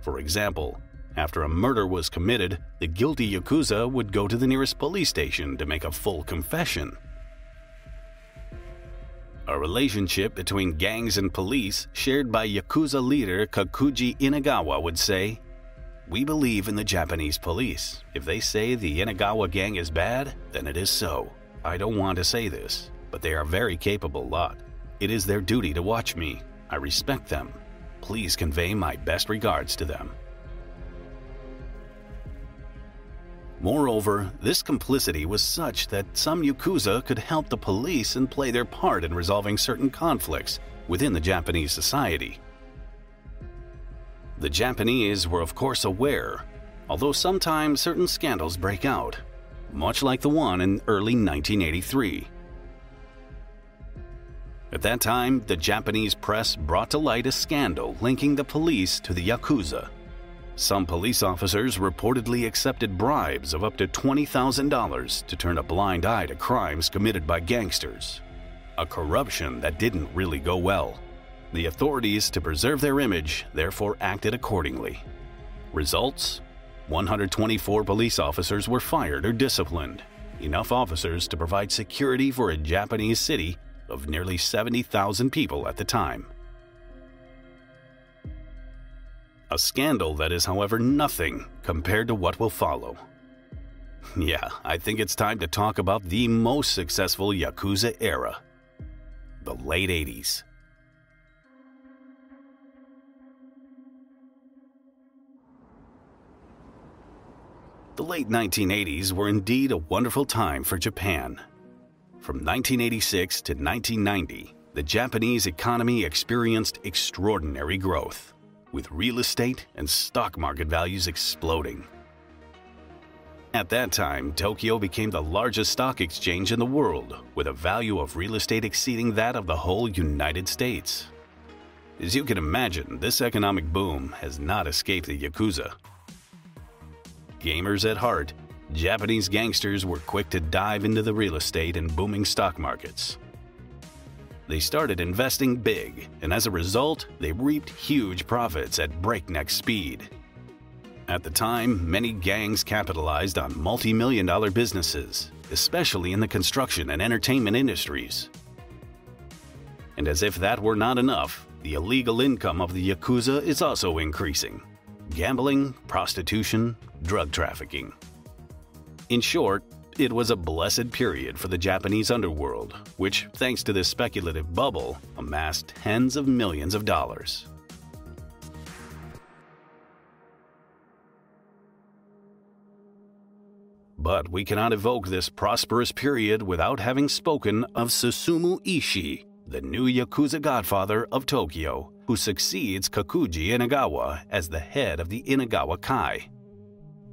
For example, after a murder was committed, the guilty Yakuza would go to the nearest police station to make a full confession. A relationship between gangs and police shared by Yakuza leader Kakuji Inagawa would say, We believe in the Japanese police. If they say the Inagawa gang is bad, then it is so. I don't want to say this, but they are a very capable lot. It is their duty to watch me. I respect them. Please convey my best regards to them. Moreover, this complicity was such that some Yakuza could help the police and play their part in resolving certain conflicts within the Japanese society. The Japanese were, of course, aware, although sometimes certain scandals break out, much like the one in early 1983. At that time, the Japanese press brought to light a scandal linking the police to the Yakuza. Some police officers reportedly accepted bribes of up to $20,000 to turn a blind eye to crimes committed by gangsters. A corruption that didn't really go well. The authorities, to preserve their image, therefore acted accordingly. Results 124 police officers were fired or disciplined, enough officers to provide security for a Japanese city of nearly 70,000 people at the time. A scandal that is, however, nothing compared to what will follow. Yeah, I think it's time to talk about the most successful Yakuza era the late 80s. The late 1980s were indeed a wonderful time for Japan. From 1986 to 1990, the Japanese economy experienced extraordinary growth with real estate and stock market values exploding. At that time, Tokyo became the largest stock exchange in the world, with a value of real estate exceeding that of the whole United States. As you can imagine, this economic boom has not escaped the Yakuza. Gamers at heart, Japanese gangsters were quick to dive into the real estate and booming stock markets. They started investing big, and as a result, they reaped huge profits at breakneck speed. At the time, many gangs capitalized on multi million dollar businesses, especially in the construction and entertainment industries. And as if that were not enough, the illegal income of the Yakuza is also increasing gambling, prostitution, drug trafficking. In short, it was a blessed period for the Japanese underworld, which, thanks to this speculative bubble, amassed tens of millions of dollars. But we cannot evoke this prosperous period without having spoken of Susumu Ishii, the new Yakuza godfather of Tokyo, who succeeds Kakuji Inagawa as the head of the Inagawa Kai.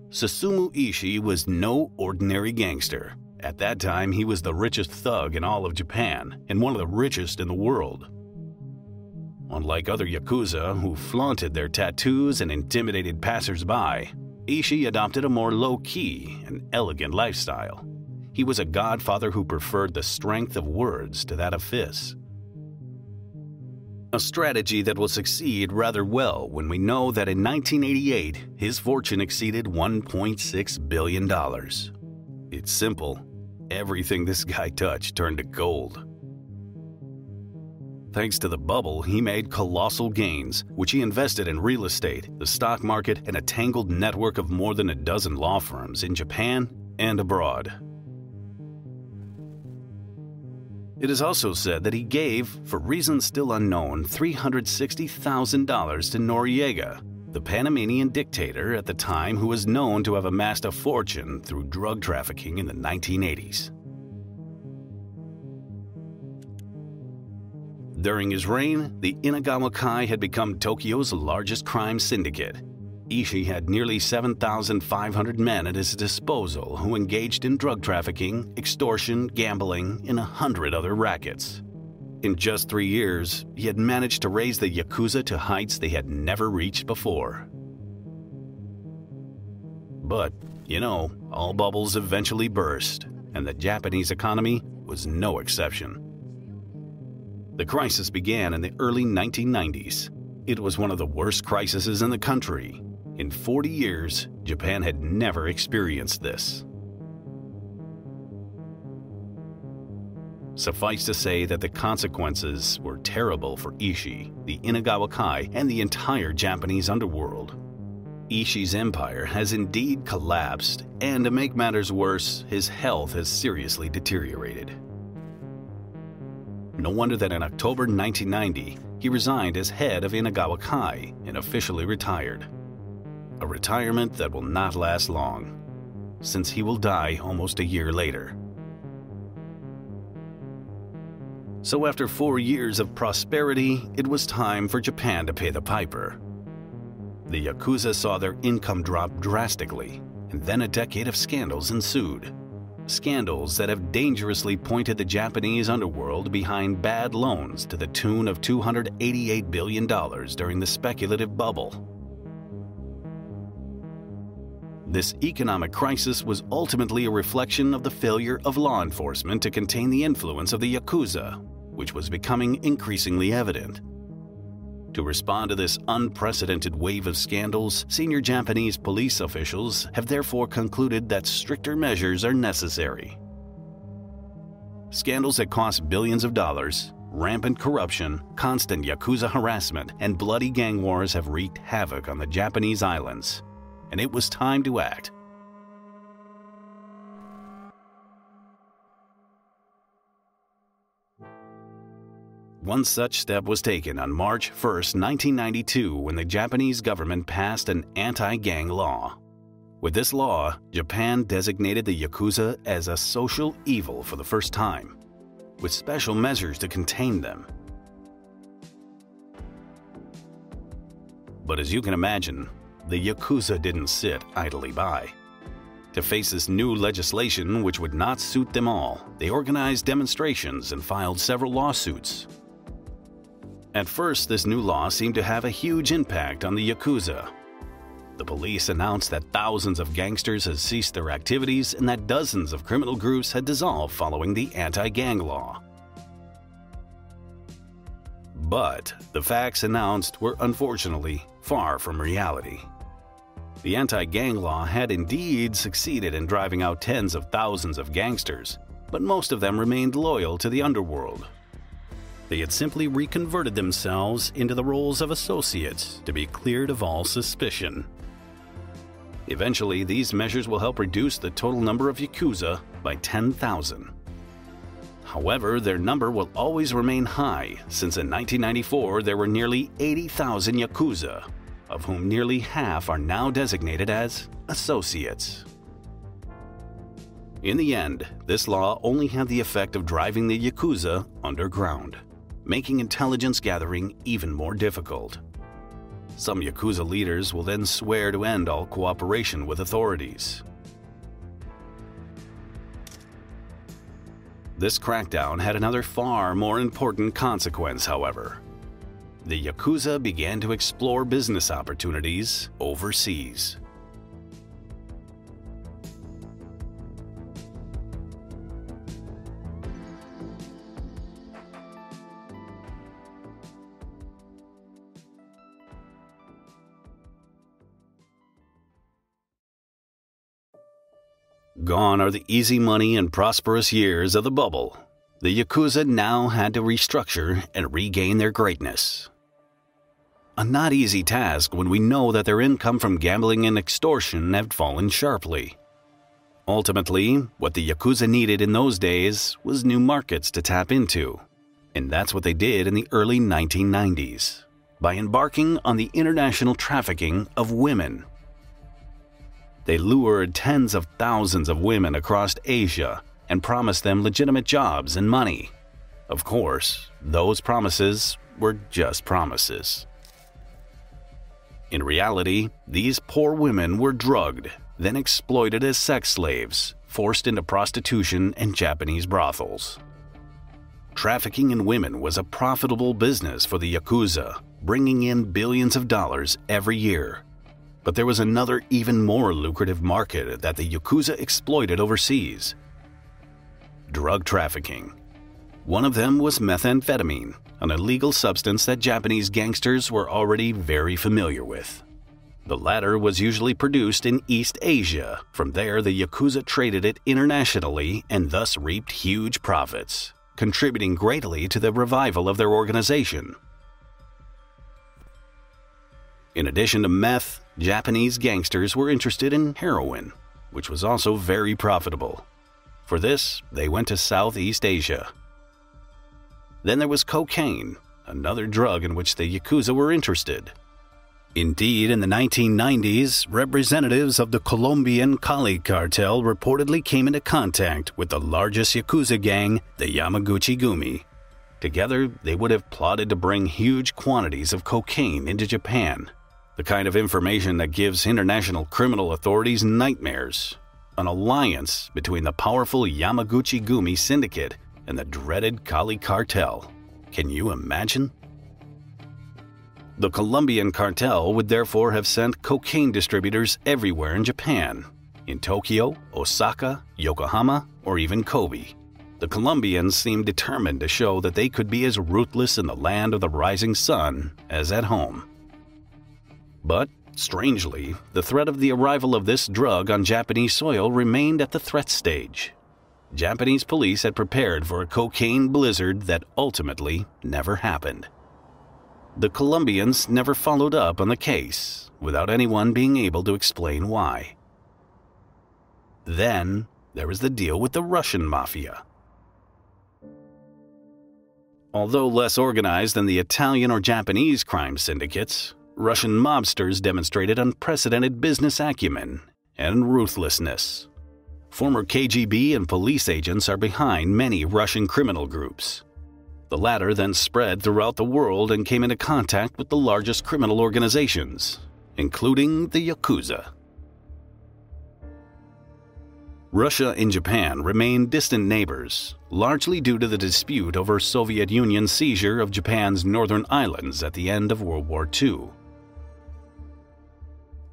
Susumu Ishii was no ordinary gangster. At that time, he was the richest thug in all of Japan and one of the richest in the world. Unlike other Yakuza who flaunted their tattoos and intimidated passersby, Ishii adopted a more low key and elegant lifestyle. He was a godfather who preferred the strength of words to that of fists. A strategy that will succeed rather well when we know that in 1988 his fortune exceeded $1.6 billion. It's simple. Everything this guy touched turned to gold. Thanks to the bubble, he made colossal gains, which he invested in real estate, the stock market, and a tangled network of more than a dozen law firms in Japan and abroad. It is also said that he gave, for reasons still unknown, $360,000 to Noriega, the Panamanian dictator at the time who was known to have amassed a fortune through drug trafficking in the 1980s. During his reign, the Inagawa Kai had become Tokyo's largest crime syndicate, Ishii had nearly 7,500 men at his disposal who engaged in drug trafficking, extortion, gambling, and a hundred other rackets. In just three years, he had managed to raise the Yakuza to heights they had never reached before. But, you know, all bubbles eventually burst, and the Japanese economy was no exception. The crisis began in the early 1990s. It was one of the worst crises in the country, in 40 years, Japan had never experienced this. Suffice to say that the consequences were terrible for Ishii, the Inagawa Kai, and the entire Japanese underworld. Ishii's empire has indeed collapsed, and to make matters worse, his health has seriously deteriorated. No wonder that in October 1990, he resigned as head of Inagawa Kai and officially retired a retirement that will not last long, since he will die almost a year later. So, after four years of prosperity, it was time for Japan to pay the piper. The Yakuza saw their income drop drastically, and then a decade of scandals ensued. Scandals that have dangerously pointed the Japanese underworld behind bad loans to the tune of $288 billion during the speculative bubble. This economic crisis was ultimately a reflection of the failure of law enforcement to contain the influence of the Yakuza, which was becoming increasingly evident. To respond to this unprecedented wave of scandals, senior Japanese police officials have therefore concluded that stricter measures are necessary. Scandals that cost billions of dollars, rampant corruption, constant Yakuza harassment, and bloody gang wars have wreaked havoc on the Japanese islands and it was time to act. One such step was taken on March 1, 1992, when the Japanese government passed an anti gang law. With this law, Japan designated the Yakuza as a social evil for the first time, with special measures to contain them. But as you can imagine, the Yakuza didn't sit idly by. To face this new legislation, which would not suit them all, they organized demonstrations and filed several lawsuits. At first, this new law seemed to have a huge impact on the Yakuza. The police announced that thousands of gangsters had ceased their activities and that dozens of criminal groups had dissolved following the anti gang law. But the facts announced were unfortunately far from reality. The anti gang law had indeed succeeded in driving out tens of thousands of gangsters, but most of them remained loyal to the underworld. They had simply reconverted themselves into the roles of associates to be cleared of all suspicion. Eventually, these measures will help reduce the total number of Yakuza by 10,000. However, their number will always remain high, since in 1994 there were nearly 80,000 Yakuza, of whom nearly half are now designated as associates. In the end, this law only had the effect of driving the Yakuza underground, making intelligence gathering even more difficult. Some Yakuza leaders will then swear to end all cooperation with authorities. This crackdown had another far more important consequence, however the Yakuza began to explore business opportunities overseas. Gone are the easy money and prosperous years of the bubble. The Yakuza now had to restructure and regain their greatness. A not easy task when we know that their income from gambling and extortion had fallen sharply. Ultimately, what the Yakuza needed in those days was new markets to tap into. And that's what they did in the early 1990s by embarking on the international trafficking of women. They lured tens of thousands of women across Asia and promised them legitimate jobs and money. Of course, those promises were just promises. In reality, these poor women were drugged, then exploited as sex slaves, forced into prostitution and Japanese brothels. Trafficking in women was a profitable business for the Yakuza, bringing in billions of dollars every year. But there was another even more lucrative market that the Yakuza exploited overseas drug trafficking. One of them was methamphetamine, an illegal substance that Japanese gangsters were already very familiar with. The latter was usually produced in East Asia. From there, the Yakuza traded it internationally and thus reaped huge profits, contributing greatly to the revival of their organization. In addition to meth, Japanese gangsters were interested in heroin, which was also very profitable. For this, they went to Southeast Asia. Then there was cocaine, another drug in which the Yakuza were interested. Indeed, in the 1990s, representatives of the Colombian Cali cartel reportedly came into contact with the largest Yakuza gang, the Yamaguchi Gumi. Together, they would have plotted to bring huge quantities of cocaine into Japan, the kind of information that gives international criminal authorities nightmares. An alliance between the powerful Yamaguchi Gumi syndicate and the dreaded Cali cartel. Can you imagine? The Colombian cartel would therefore have sent cocaine distributors everywhere in Japan in Tokyo, Osaka, Yokohama, or even Kobe. The Colombians seemed determined to show that they could be as ruthless in the land of the rising sun as at home. But, strangely, the threat of the arrival of this drug on Japanese soil remained at the threat stage. Japanese police had prepared for a cocaine blizzard that ultimately never happened. The Colombians never followed up on the case, without anyone being able to explain why. Then there was the deal with the Russian mafia. Although less organized than the Italian or Japanese crime syndicates, Russian mobsters demonstrated unprecedented business acumen and ruthlessness. Former KGB and police agents are behind many Russian criminal groups. The latter then spread throughout the world and came into contact with the largest criminal organizations, including the Yakuza. Russia and Japan remained distant neighbors, largely due to the dispute over Soviet Union's seizure of Japan's northern islands at the end of World War II.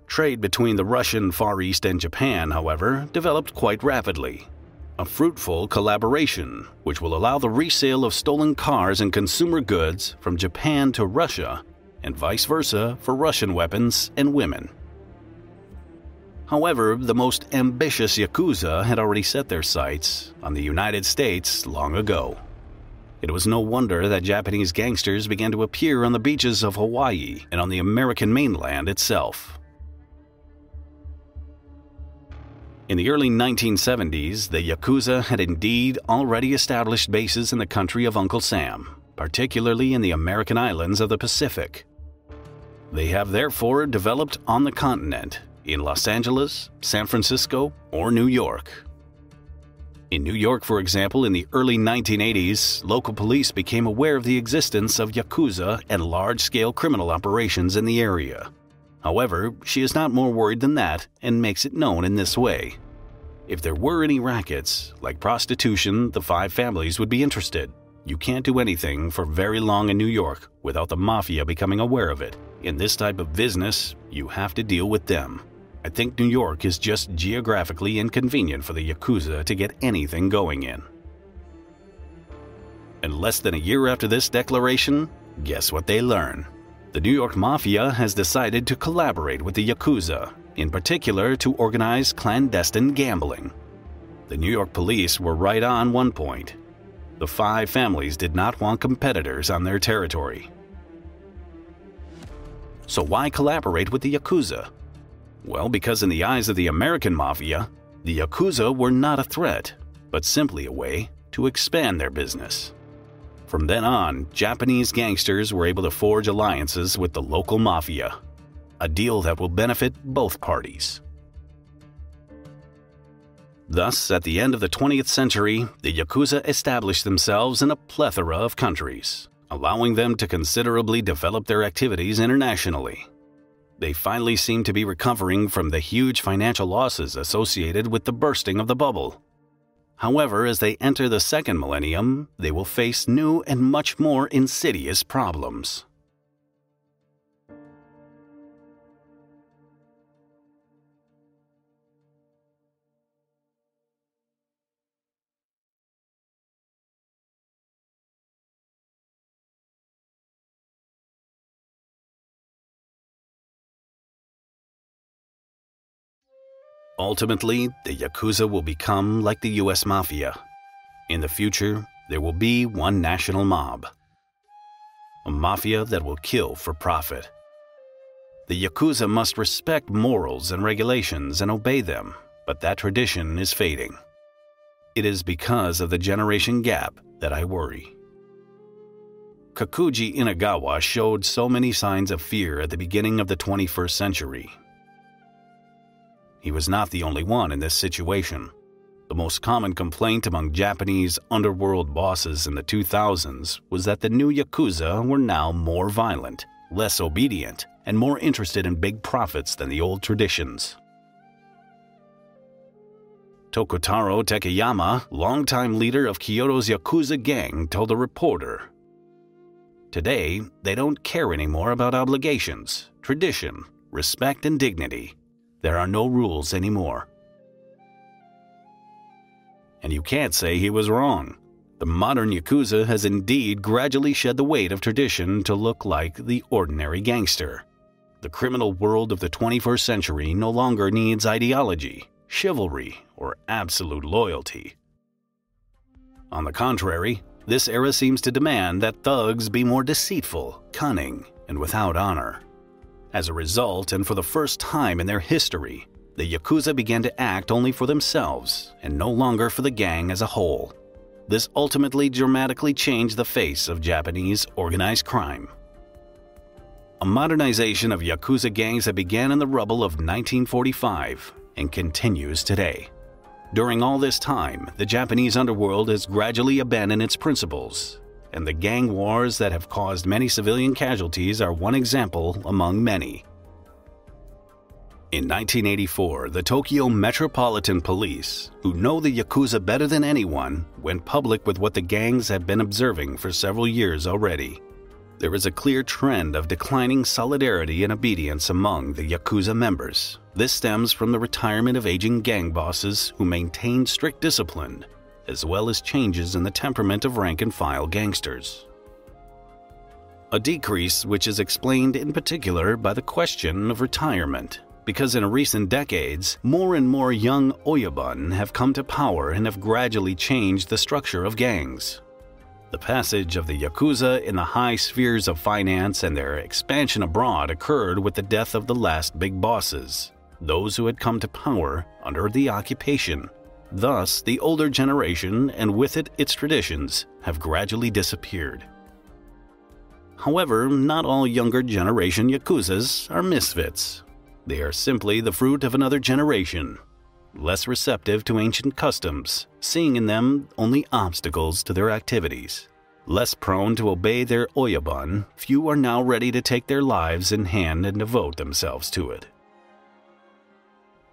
Trade between the Russian Far East and Japan, however, developed quite rapidly. A fruitful collaboration, which will allow the resale of stolen cars and consumer goods from Japan to Russia, and vice versa for Russian weapons and women. However, the most ambitious Yakuza had already set their sights on the United States long ago. It was no wonder that Japanese gangsters began to appear on the beaches of Hawaii and on the American mainland itself. In the early 1970s, the Yakuza had indeed already established bases in the country of Uncle Sam, particularly in the American islands of the Pacific. They have therefore developed on the continent, in Los Angeles, San Francisco, or New York. In New York, for example, in the early 1980s, local police became aware of the existence of Yakuza and large scale criminal operations in the area. However, she is not more worried than that and makes it known in this way. If there were any rackets, like prostitution, the five families would be interested. You can't do anything for very long in New York without the mafia becoming aware of it. In this type of business, you have to deal with them. I think New York is just geographically inconvenient for the Yakuza to get anything going in. And less than a year after this declaration, guess what they learn? The New York Mafia has decided to collaborate with the Yakuza, in particular to organize clandestine gambling. The New York police were right on one point. The five families did not want competitors on their territory. So why collaborate with the Yakuza? Well, because in the eyes of the American Mafia, the Yakuza were not a threat, but simply a way to expand their business. From then on, Japanese gangsters were able to forge alliances with the local mafia, a deal that will benefit both parties. Thus, at the end of the 20th century, the Yakuza established themselves in a plethora of countries, allowing them to considerably develop their activities internationally. They finally seem to be recovering from the huge financial losses associated with the bursting of the bubble However, as they enter the second millennium, they will face new and much more insidious problems. Ultimately, the Yakuza will become like the US Mafia. In the future, there will be one national mob. A mafia that will kill for profit. The Yakuza must respect morals and regulations and obey them, but that tradition is fading. It is because of the generation gap that I worry. Kakuji Inagawa showed so many signs of fear at the beginning of the 21st century he was not the only one in this situation. The most common complaint among Japanese underworld bosses in the 2000s was that the new Yakuza were now more violent, less obedient, and more interested in big profits than the old traditions. Tokotaro Takeyama, longtime leader of Kyoto's Yakuza gang, told a reporter Today, they don't care anymore about obligations, tradition, respect, and dignity. There are no rules anymore. And you can't say he was wrong. The modern Yakuza has indeed gradually shed the weight of tradition to look like the ordinary gangster. The criminal world of the 21st century no longer needs ideology, chivalry, or absolute loyalty. On the contrary, this era seems to demand that thugs be more deceitful, cunning, and without honor. As a result, and for the first time in their history, the Yakuza began to act only for themselves and no longer for the gang as a whole. This ultimately dramatically changed the face of Japanese organized crime. A modernization of Yakuza gangs that began in the rubble of 1945 and continues today. During all this time, the Japanese underworld has gradually abandoned its principles and the gang wars that have caused many civilian casualties are one example among many. In 1984, the Tokyo Metropolitan Police, who know the Yakuza better than anyone, went public with what the gangs have been observing for several years already. There is a clear trend of declining solidarity and obedience among the Yakuza members. This stems from the retirement of aging gang bosses who maintained strict discipline as well as changes in the temperament of rank and file gangsters. A decrease which is explained in particular by the question of retirement. because in recent decades, more and more young Oyabun have come to power and have gradually changed the structure of gangs. The passage of the Yakuza in the high spheres of finance and their expansion abroad occurred with the death of the last big bosses, those who had come to power under the occupation. Thus, the older generation, and with it its traditions, have gradually disappeared. However, not all younger generation Yakuzas are misfits. They are simply the fruit of another generation, less receptive to ancient customs, seeing in them only obstacles to their activities. Less prone to obey their oyabun, few are now ready to take their lives in hand and devote themselves to it.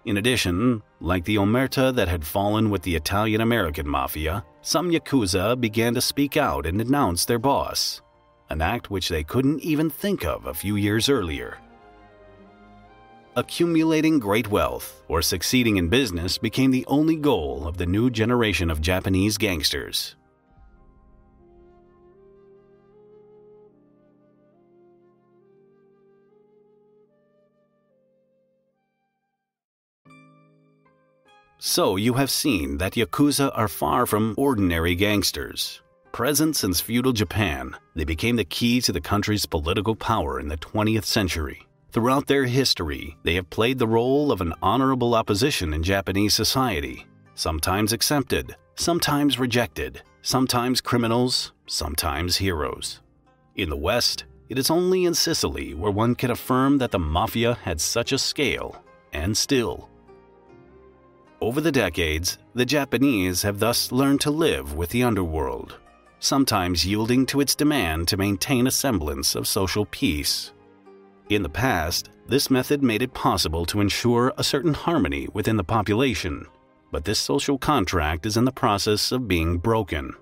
In addition, like the omerta that had fallen with the Italian American mafia, some yakuza began to speak out and denounce their boss, an act which they couldn't even think of a few years earlier. Accumulating great wealth or succeeding in business became the only goal of the new generation of Japanese gangsters. So, you have seen that Yakuza are far from ordinary gangsters. Present since feudal Japan, they became the key to the country's political power in the 20th century. Throughout their history, they have played the role of an honorable opposition in Japanese society, sometimes accepted, sometimes rejected, sometimes criminals, sometimes heroes. In the West, it is only in Sicily where one can affirm that the mafia had such a scale, and still. Over the decades, the Japanese have thus learned to live with the underworld, sometimes yielding to its demand to maintain a semblance of social peace. In the past, this method made it possible to ensure a certain harmony within the population, but this social contract is in the process of being broken.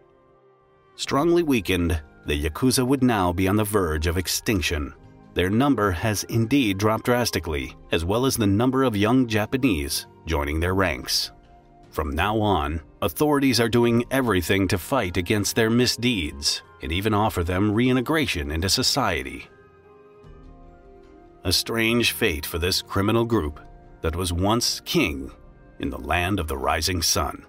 Strongly weakened, the Yakuza would now be on the verge of extinction. Their number has indeed dropped drastically, as well as the number of young Japanese joining their ranks. From now on, authorities are doing everything to fight against their misdeeds and even offer them reintegration into society. A strange fate for this criminal group that was once king in the land of the rising sun.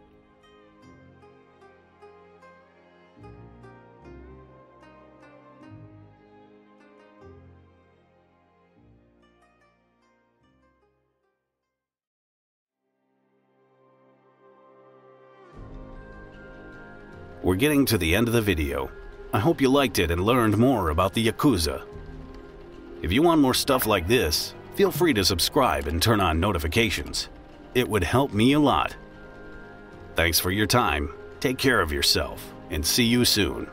We're getting to the end of the video. I hope you liked it and learned more about the Yakuza. If you want more stuff like this, feel free to subscribe and turn on notifications. It would help me a lot. Thanks for your time, take care of yourself, and see you soon.